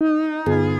Música